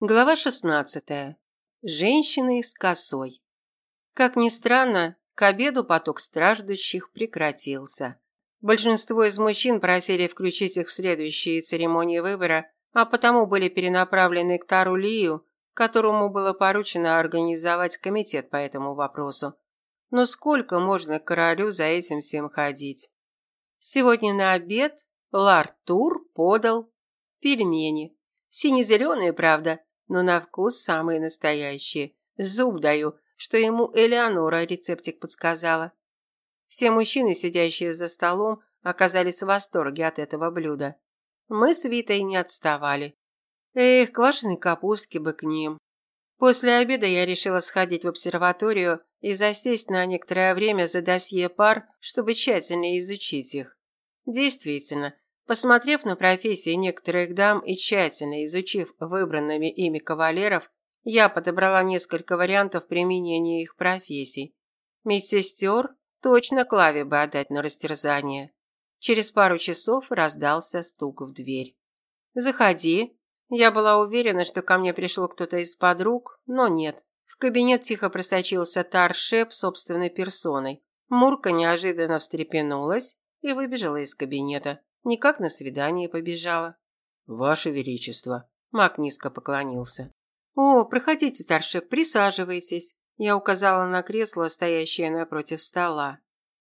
Глава 16. Женщины с косой. Как ни странно, к обеду поток страждущих прекратился. Большинство из мужчин просили включить их в следующие церемонии выбора, а потому были перенаправлены к Тару Лию, которому было поручено организовать комитет по этому вопросу. Но сколько можно королю за этим всем ходить? Сегодня на обед Лартур подал пельмени. Сине-зеленые, правда, но на вкус самые настоящие. Зуб даю, что ему Элеонора рецептик подсказала. Все мужчины, сидящие за столом, оказались в восторге от этого блюда. Мы с Витой не отставали. Эх, квашеной капустки бы к ним. После обеда я решила сходить в обсерваторию и засесть на некоторое время за досье пар, чтобы тщательно изучить их. Действительно, Посмотрев на профессии некоторых дам и тщательно изучив выбранными ими кавалеров, я подобрала несколько вариантов применения их профессий. Медсестер точно Клаве бы отдать на растерзание. Через пару часов раздался стук в дверь. «Заходи». Я была уверена, что ко мне пришел кто-то из подруг, но нет. В кабинет тихо просочился Таршеп собственной персоной. Мурка неожиданно встрепенулась и выбежала из кабинета. Никак на свидание побежала. Ваше Величество. Мак низко поклонился. О, проходите, Таршеп, присаживайтесь. Я указала на кресло, стоящее напротив стола.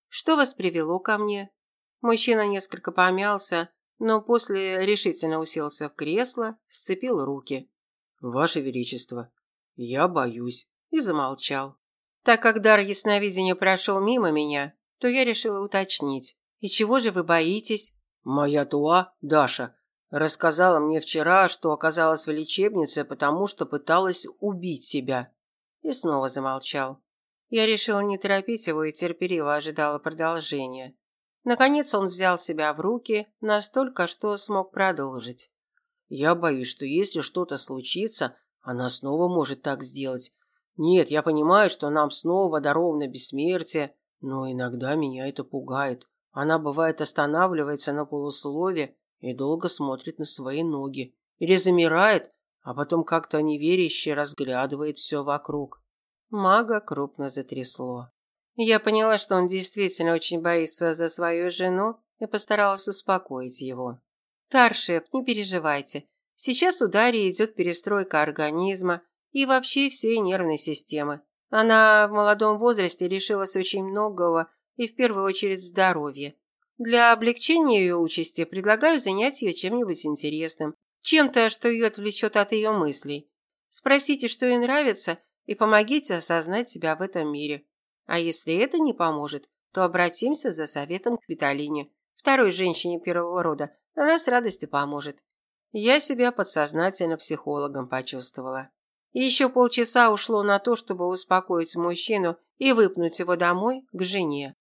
Что вас привело ко мне? Мужчина несколько помялся, но после решительно уселся в кресло, сцепил руки. Ваше Величество, я боюсь. И замолчал. Так как дар ясновидения прошел мимо меня, то я решила уточнить. И чего же вы боитесь? Моя Туа, Даша, рассказала мне вчера, что оказалась в лечебнице, потому что пыталась убить себя. И снова замолчал. Я решила не торопить его и терпеливо ожидала продолжения. Наконец он взял себя в руки настолько, что смог продолжить. Я боюсь, что если что-то случится, она снова может так сделать. Нет, я понимаю, что нам снова даровано бессмертие, но иногда меня это пугает. Она бывает останавливается на полуслове и долго смотрит на свои ноги. Или замирает, а потом как-то неверяще разглядывает все вокруг. Мага крупно затрясло. Я поняла, что он действительно очень боится за свою жену и постаралась успокоить его. Таршеп, не переживайте. Сейчас у Дарьи идет перестройка организма и вообще всей нервной системы. Она в молодом возрасте лишилась очень многого и в первую очередь здоровье. Для облегчения ее участи предлагаю занять ее чем-нибудь интересным, чем-то, что ее отвлечет от ее мыслей. Спросите, что ей нравится, и помогите осознать себя в этом мире. А если это не поможет, то обратимся за советом к Виталине, второй женщине первого рода. Она с радостью поможет. Я себя подсознательно психологом почувствовала. Еще полчаса ушло на то, чтобы успокоить мужчину и выпнуть его домой к жене.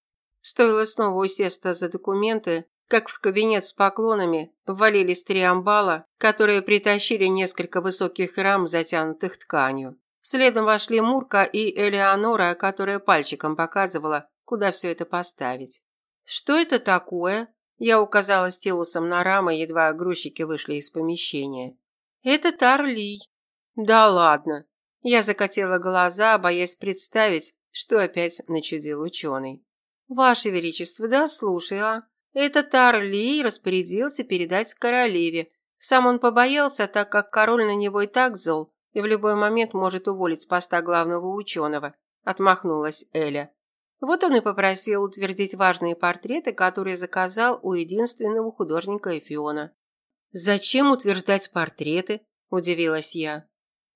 Стоило снова усесться за документы, как в кабинет с поклонами ввалились три амбала, которые притащили несколько высоких рам, затянутых тканью. Следом вошли Мурка и Элеонора, которая пальчиком показывала, куда все это поставить. «Что это такое?» Я указала стилусом на рамы, едва грузчики вышли из помещения. «Это Тарли». «Да ладно». Я закатила глаза, боясь представить, что опять начудил ученый. «Ваше Величество, да слушай, а? Этот Арли распорядился передать королеве. Сам он побоялся, так как король на него и так зол, и в любой момент может уволить с поста главного ученого», – отмахнулась Эля. Вот он и попросил утвердить важные портреты, которые заказал у единственного художника Эфиона. «Зачем утверждать портреты?» – удивилась я.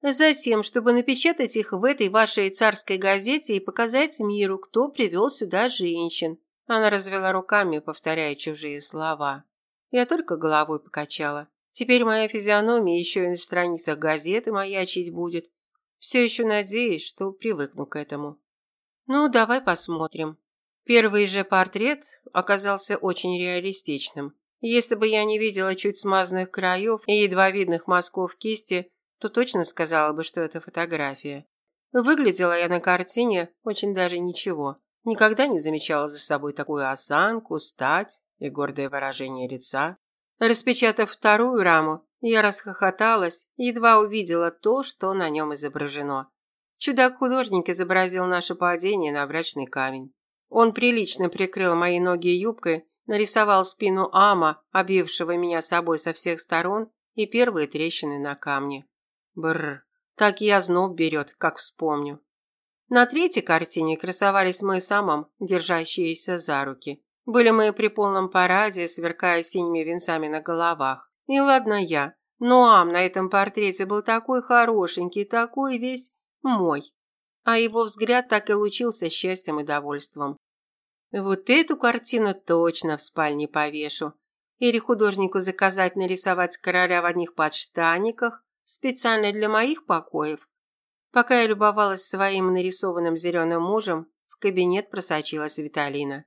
Затем, чтобы напечатать их в этой вашей царской газете и показать миру, кто привел сюда женщин. Она развела руками, повторяя чужие слова. Я только головой покачала. Теперь моя физиономия еще и на страницах газеты маячить будет. Все еще надеюсь, что привыкну к этому. Ну, давай посмотрим. Первый же портрет оказался очень реалистичным. Если бы я не видела чуть смазанных краев и едва видных мазков кисти, то точно сказала бы, что это фотография. Выглядела я на картине очень даже ничего. Никогда не замечала за собой такую осанку, стать и гордое выражение лица. Распечатав вторую раму, Я расхохоталась, едва увидела то, что на нем изображено. Чудак-художник изобразил наше падение на брачный камень. Он прилично прикрыл мои ноги юбкой, нарисовал спину Ама, обвившего меня собой со всех сторон, и первые трещины на камне. Бррр, так я зноб берет, как вспомню. На третьей картине красовались мы с Амом, держащиеся за руки. Были мы при полном параде, сверкая синими венцами на головах. И ладно я, но Ам на этом портрете был такой хорошенький, такой весь мой. А его взгляд так и лучился счастьем и довольством. Вот эту картину точно в спальне повешу. Или художнику заказать нарисовать короля в одних подштаниках, специально для моих покоев. Пока я любовалась своим нарисованным зеленым мужем, в кабинет просочилась Виталина.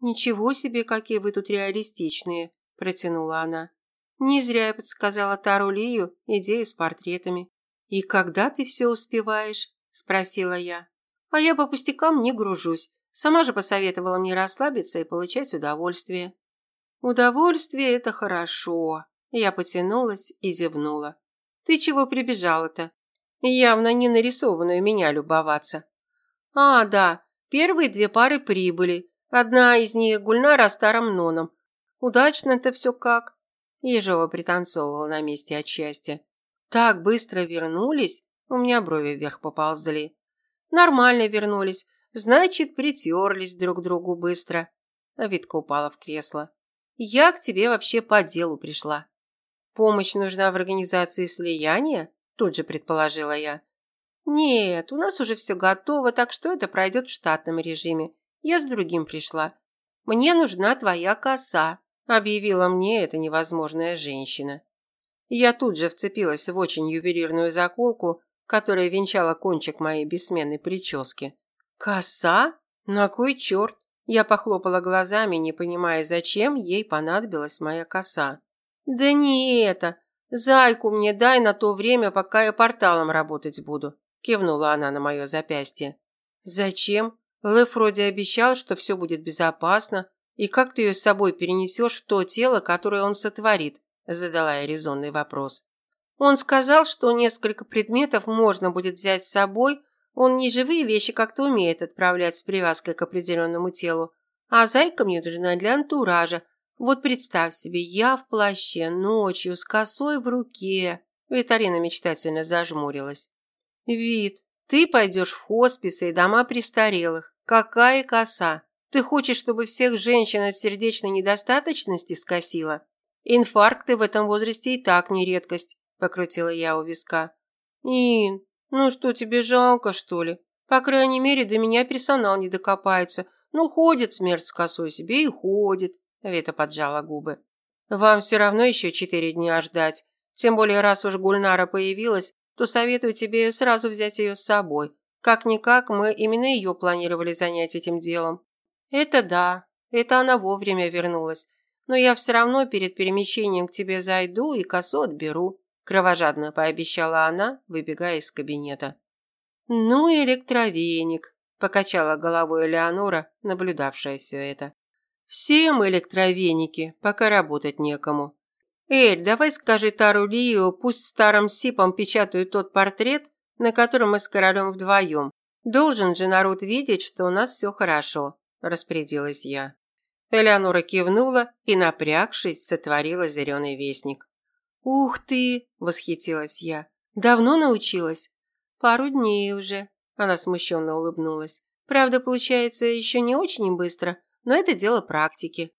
«Ничего себе, какие вы тут реалистичные», – протянула она. «Не зря я подсказала Тару Лию идею с портретами». «И когда ты все успеваешь?» – спросила я. «А я по пустякам не гружусь. Сама же посоветовала мне расслабиться и получать удовольствие». «Удовольствие – это хорошо». Я потянулась и зевнула. «Ты чего прибежала-то?» Явно не нарисованную меня любоваться. «А, да, первые две пары прибыли. Одна из них Гульнара старым ноном. Удачно-то все как». Ежова пританцовывала на месте от счастья. «Так быстро вернулись?» У меня брови вверх поползли. «Нормально вернулись. Значит, притерлись друг к другу быстро». А Витка упала в кресло. «Я к тебе вообще по делу пришла». «Помощь нужна в организации слияния?» Тут же предположила я. «Нет, у нас уже все готово, так что это пройдет в штатном режиме. Я с другим пришла. Мне нужна твоя коса», – объявила мне эта невозможная женщина. Я тут же вцепилась в очень ювелирную заколку, которая венчала кончик моей бессменной прически. «Коса? На кой черт?» Я похлопала глазами, не понимая, зачем ей понадобилась моя коса. «Да не это. Зайку мне дай на то время, пока я порталом работать буду», кивнула она на мое запястье. «Зачем? Лев вроде обещал, что все будет безопасно. И как ты ее с собой перенесешь в то тело, которое он сотворит?» задала я резонный вопрос. Он сказал, что несколько предметов можно будет взять с собой. Он не живые вещи как-то умеет отправлять с привязкой к определенному телу. А зайка мне нужна для антуража. Вот представь себе, я в плаще, ночью, с косой в руке. Виталина мечтательно зажмурилась. Вид, ты пойдешь в хосписы и дома престарелых. Какая коса? Ты хочешь, чтобы всех женщин от сердечной недостаточности скосила? Инфаркты в этом возрасте и так не редкость, покрутила я у виска. Ин, ну что, тебе жалко, что ли? По крайней мере, до меня персонал не докопается. Ну, ходит смерть с косой себе и ходит. Вита поджала губы. Вам все равно еще четыре дня ждать. Тем более, раз уж Гульнара появилась, то советую тебе сразу взять ее с собой. Как-никак, мы именно ее планировали занять этим делом. Это да, это она вовремя вернулась. Но я все равно перед перемещением к тебе зайду и косу отберу, кровожадно пообещала она, выбегая из кабинета. Ну, электровеник, покачала головой Элеонора, наблюдавшая все это. Все мы электровеники, пока работать некому. Эль, давай скажи Тару Лию, пусть старым сипом печатают тот портрет, на котором мы с королем вдвоем. Должен же народ видеть, что у нас все хорошо, распорядилась я. Элеонора кивнула и, напрягшись, сотворила зеленый вестник. «Ух ты!» – восхитилась я. «Давно научилась?» «Пару дней уже», – она смущенно улыбнулась. «Правда, получается, еще не очень быстро, но это дело практики».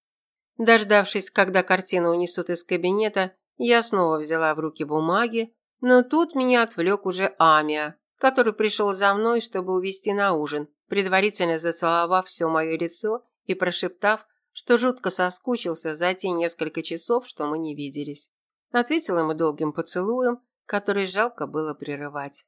Дождавшись, когда картину унесут из кабинета, я снова взяла в руки бумаги, но тут меня отвлек уже Амия, который пришел за мной, чтобы увести на ужин, предварительно зацеловав все мое лицо и прошептав, что жутко соскучился за те несколько часов, что мы не виделись. Ответил ему долгим поцелуем, который жалко было прерывать.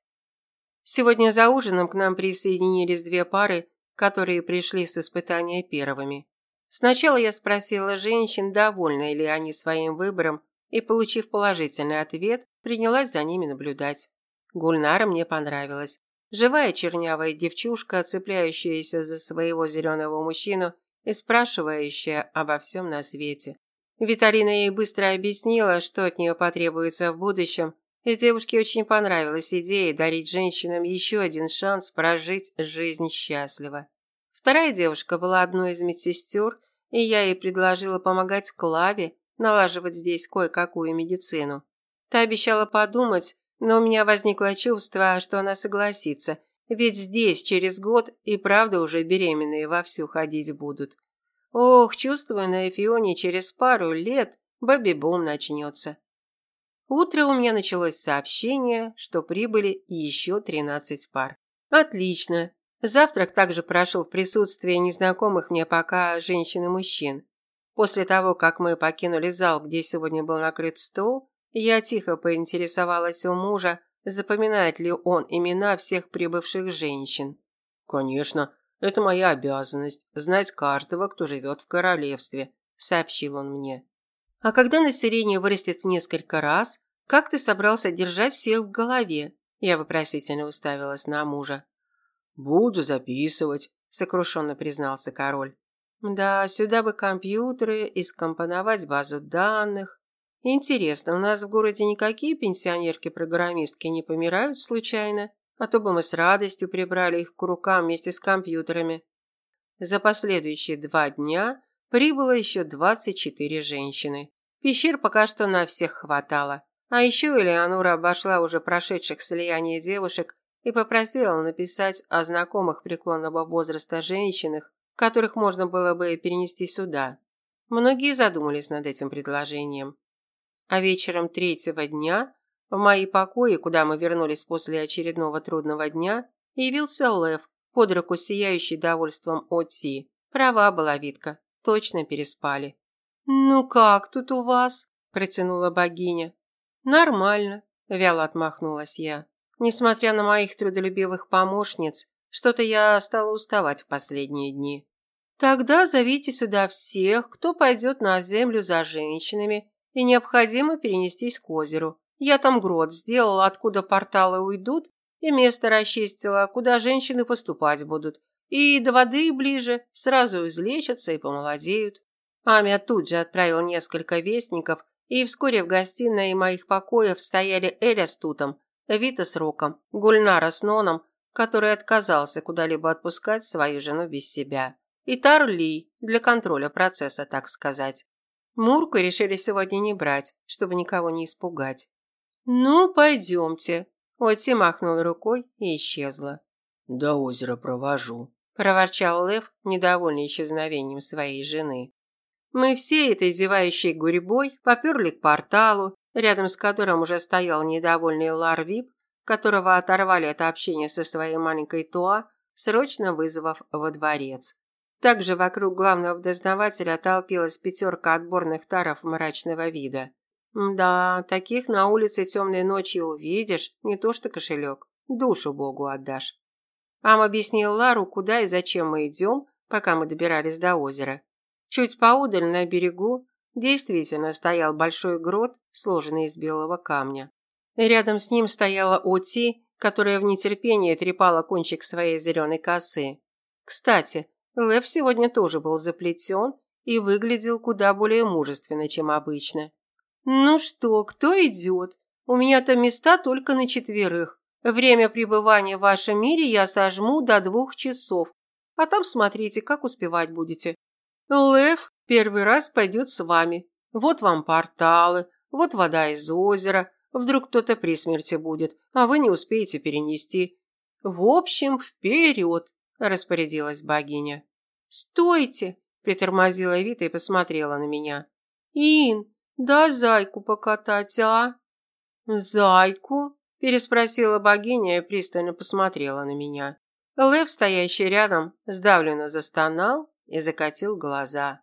Сегодня за ужином к нам присоединились две пары, которые пришли с испытания первыми. Сначала я спросила женщин, довольны ли они своим выбором, и, получив положительный ответ, принялась за ними наблюдать. Гульнара мне понравилась. Живая чернявая девчушка, цепляющаяся за своего зеленого мужчину и спрашивающая обо всем на свете. Виталина ей быстро объяснила, что от нее потребуется в будущем, и девушке очень понравилась идея дарить женщинам еще один шанс прожить жизнь счастливо. Вторая девушка была одной из медсестер, и я ей предложила помогать Клаве налаживать здесь кое-какую медицину. Та обещала подумать, но у меня возникло чувство, что она согласится, ведь здесь через год и правда уже беременные вовсю ходить будут. Ох, чувствую, на Эфионе через пару лет бэби-бум начнется. Утро у меня началось с сообщения, что прибыли еще 13 пар. Отлично. Завтрак также прошел в присутствии незнакомых мне пока женщин и мужчин. После того, как мы покинули зал, где сегодня был накрыт стол, я тихо поинтересовалась у мужа, запоминает ли он имена всех прибывших женщин. «Конечно, это моя обязанность – знать каждого, кто живет в королевстве», – сообщил он мне. А когда население вырастет в несколько раз, как ты собрался держать всех в голове? Я вопросительно уставилась на мужа. Буду записывать, сокрушенно признался король. Да, сюда бы компьютеры и скомпоновать базу данных. Интересно, у нас в городе никакие пенсионерки-программистки не помирают случайно? А то бы мы с радостью прибрали их к рукам вместе с компьютерами. За последующие два дня прибыло еще 24 женщины. Пещер пока что на всех хватало. А еще Элеонора обошла уже прошедших слияние девушек и попросила написать о знакомых преклонного возраста женщинах, которых можно было бы перенести сюда. Многие задумались над этим предложением. А вечером третьего дня в мои покои, куда мы вернулись после очередного трудного дня, явился Лев, под руку сияющий довольством Отси. Права была Витка. Точно переспали. «Ну как тут у вас?» – протянула богиня. «Нормально», – вяло отмахнулась я. Несмотря на моих трудолюбивых помощниц, что-то я стала уставать в последние дни. Тогда зовите сюда всех, кто пойдет на землю за женщинами, и необходимо перенестись к озеру. Я там грот сделала, откуда порталы уйдут, и место расчистила, куда женщины поступать будут. И до воды ближе, сразу излечатся и помолодеют. Амя тут же отправил несколько вестников, и вскоре в гостиной моих покоев стояли Эля с Тутом, Вита с Роком, Гульнара с Ноном, который отказался куда-либо отпускать свою жену без себя, и Тарли для контроля процесса, так сказать. Мурку решили сегодня не брать, чтобы никого не испугать. «Ну, пойдемте», – Отти махнул рукой и исчезла. «До озера провожу», – проворчал Лев, недовольный исчезновением своей жены. Мы все этой зевающей гурьбой поперли к порталу, рядом с которым уже стоял недовольный Ларвип, которого оторвали от общения со своей маленькой Туа, срочно вызвав во дворец. Также вокруг главного дознавателя толпилась пятерка отборных таров мрачного вида. Да, таких на улице темной ночью увидишь, не то что кошелек, душу Богу отдашь. Ам объяснил Лару, куда и зачем мы идем, пока мы добирались до озера. Чуть поудаль на берегу действительно стоял большой грот, сложенный из белого камня. Рядом с ним стояла Оти, которая в нетерпении трепала кончик своей зеленой косы. Кстати, Лев сегодня тоже был заплетен и выглядел куда более мужественно, чем обычно. «Ну что, кто идет? У меня-то места только на четверых. Время пребывания в вашем мире я сожму до двух часов, а там смотрите, как успевать будете. Лев первый раз пойдет с вами. Вот вам порталы, вот вода из озера. Вдруг кто-то при смерти будет, а вы не успеете перенести. В общем, вперед, распорядилась богиня. Стойте, притормозила Вита и посмотрела на меня. Ин, да зайку покатать, а? Зайку? переспросила богиня и пристально посмотрела на меня. Лев, стоящий рядом, сдавленно застонал и закатил глаза.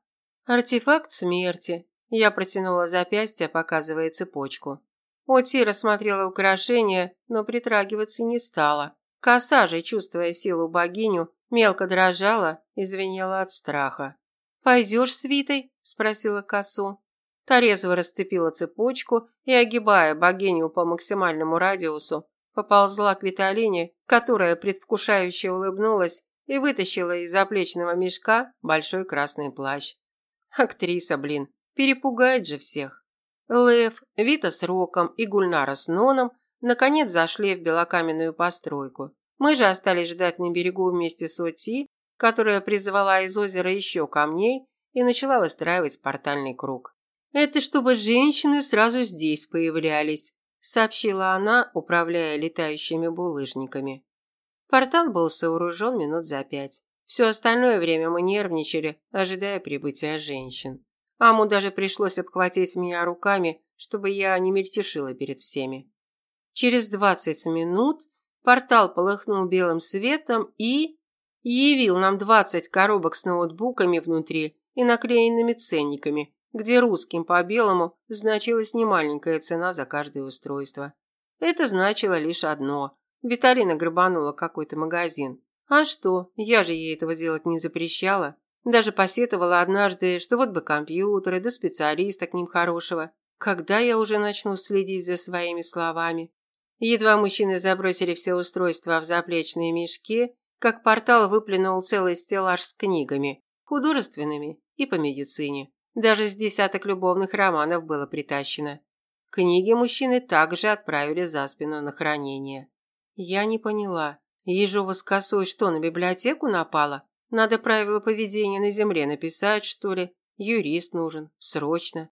Артефакт смерти. Я протянула запястье, показывая цепочку. Оти рассмотрела украшение, но притрагиваться не стала. Коса же, чувствуя силу богиню, мелко дрожала и звенела от страха. «Пойдешь с Витой?» – спросила косу. Та расцепила цепочку и, огибая богиню по максимальному радиусу, поползла к Виталине, которая предвкушающе улыбнулась и вытащила из заплечного мешка большой красный плащ. Актриса, блин, Перепугает же всех. Лев, Вита с Роком и Гульнара с Ноном наконец зашли в белокаменную постройку. Мы же остались ждать на берегу вместе с Оти, которая призвала из озера еще камней и начала выстраивать портальный круг. «Это чтобы женщины сразу здесь появлялись», сообщила она, управляя летающими булыжниками. Портал был сооружен минут за пять. Все остальное время мы нервничали, ожидая прибытия женщин. Аму даже пришлось обхватить меня руками, чтобы я не мельтешила перед всеми. Через двадцать минут портал полыхнул белым светом и... явил нам двадцать коробок с ноутбуками внутри и наклеенными ценниками, где русским по белому значилась немаленькая цена за каждое устройство. Это значило лишь одно. Виталина грабанула какой-то магазин. А что, я же ей этого делать не запрещала. Даже посетовала однажды, что вот бы компьютеры, да специалиста к ним хорошего. Когда я уже начну следить за своими словами? Едва мужчины забросили все устройства в заплечные мешки, как портал выплюнул целый стеллаж с книгами, художественными и по медицине. Даже с десяток любовных романов было притащено. Книги мужчины также отправили за спину на хранение. Я не поняла. Ежова с косой что, на библиотеку напала? Надо правила поведения на земле написать, что ли? Юрист нужен. Срочно.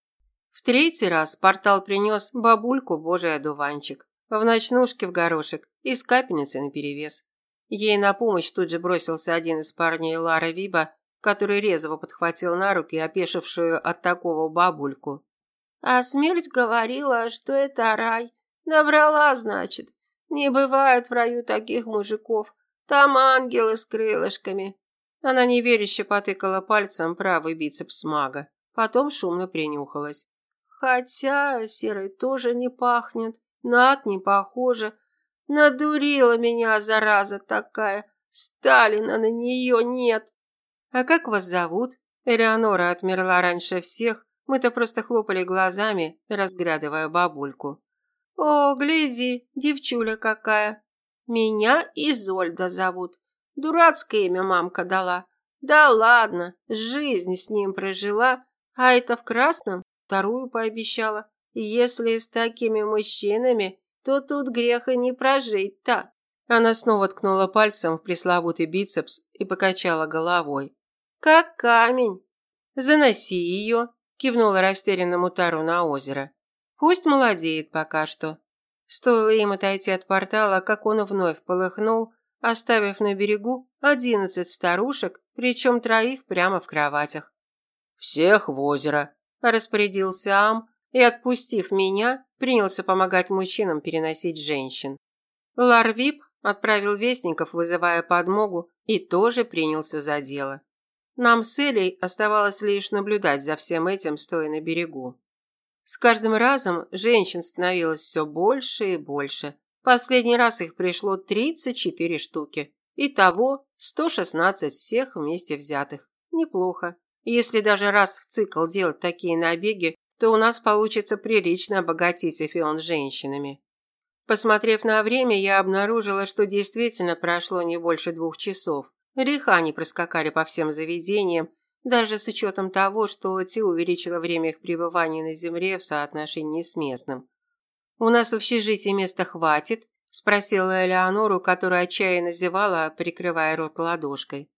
В третий раз портал принес бабульку божий одуванчик. В ночнушке в горошек и с капельницей наперевес. Ей на помощь тут же бросился один из парней Лара Виба который резво подхватил на руки опешившую от такого бабульку. А смерть говорила, что это рай. Набрала, значит. Не бывает в раю таких мужиков. Там ангелы с крылышками. Она неверяще потыкала пальцем правый бицепс мага. Потом шумно принюхалась. Хотя серый тоже не пахнет. Над не похоже. Надурила меня, зараза такая. Сталина на нее нет. «А как вас зовут?» Элеонора отмерла раньше всех, мы-то просто хлопали глазами, разглядывая бабульку. «О, гляди, девчуля какая! Меня Изольда зовут. Дурацкое имя мамка дала. Да ладно, жизнь с ним прожила, а это в красном вторую пообещала. Если с такими мужчинами, то тут греха не прожить-то». Она снова ткнула пальцем в пресловутый бицепс и покачала головой. Как камень. Заноси ее, кивнула растерянному Тару на озеро. Пусть молодеет пока что. Стоило им отойти от портала, как он вновь полыхнул, оставив на берегу одиннадцать старушек, причем троих прямо в кроватях. «Всех в озеро», – распорядился Ам и, отпустив меня, принялся помогать мужчинам переносить женщин. Ларвип отправил вестников, вызывая подмогу, и тоже принялся за дело. Нам с Элей оставалось лишь наблюдать за всем этим, стоя на берегу. С каждым разом женщин становилось все больше и больше. Последний раз их пришло 34 штуки. Итого 116 всех вместе взятых. Неплохо. Если даже раз в цикл делать такие набеги, то у нас получится прилично обогатить Эфион женщинами. Посмотрев на время, я обнаружила, что действительно прошло не больше двух часов. Лихо они проскакали по всем заведениям, даже с учетом того, что Ти увеличила время их пребывания на земле в соотношении с местным. «У нас в общежитии места хватит?» – спросила Элеонору, которая отчаянно зевала, прикрывая рот ладошкой.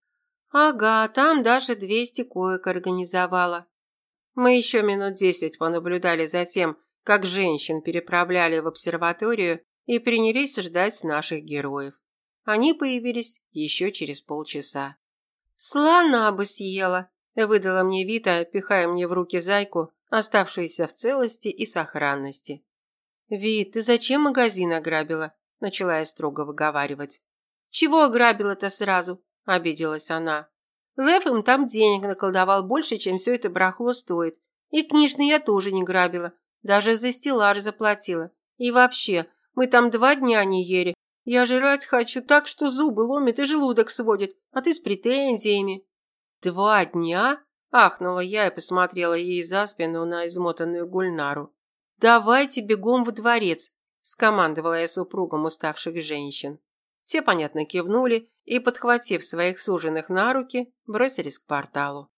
«Ага, там даже двести коек организовала». Мы еще минут десять понаблюдали за тем, как женщин переправляли в обсерваторию и принялись ждать наших героев. Они появились еще через полчаса. «Слона бы съела», – выдала мне Вита, пихая мне в руки зайку, оставшуюся в целости и сохранности. «Вит, ты зачем магазин ограбила?» – начала я строго выговаривать. «Чего ограбила-то сразу?» – обиделась она. «Лев им там денег наколдовал больше, чем все это барахло стоит. И книжный я тоже не грабила, даже за стеллаж заплатила. И вообще, мы там два дня не ели, я жрать хочу так, что зубы ломит и желудок сводит, а ты с претензиями. Два дня? Ахнула я и посмотрела ей за спину на измотанную Гульнару. Давайте бегом в дворец, скомандовала я супругам уставших женщин. Те, понятно, кивнули и, подхватив своих суженых на руки, бросились к порталу.